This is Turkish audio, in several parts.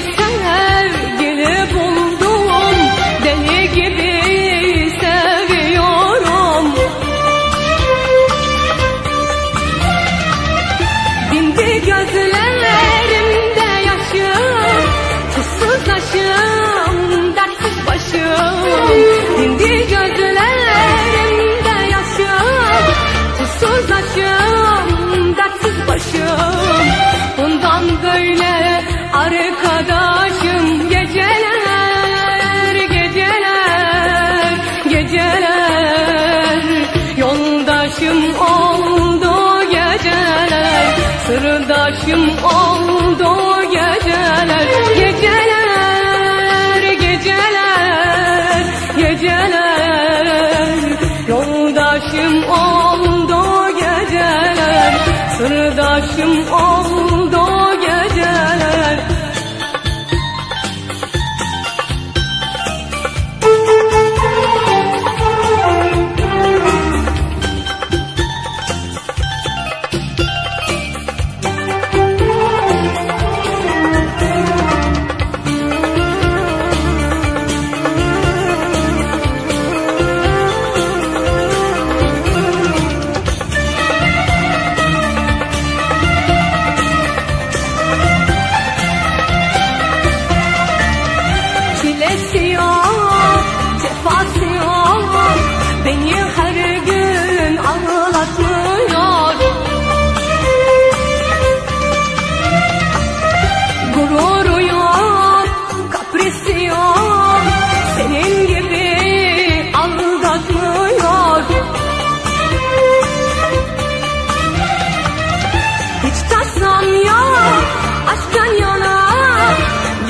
sevgili buldum. Deli gibi seviyorum. Dindi gözlerimde yaşım Tuzsuz aşım başım. Dindi gözlerimde Yoldaşım oldu geceler Sırdaşım oldu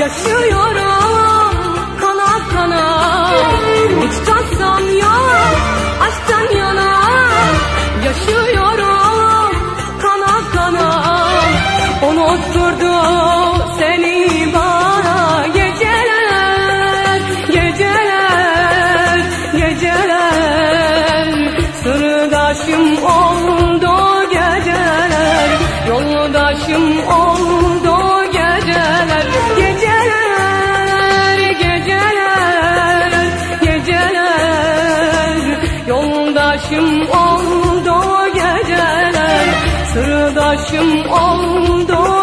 Yaşıyorum kana kana. Hiç tasam yok, aşktan yana. Yaşıyorum kana kana. Unutturdu seni bana Geceler, geceler, geceler. Sırdaşım oldu geceler. Yoldaşım oldu Yoldaşım oldu geceler Sırdaşım oldu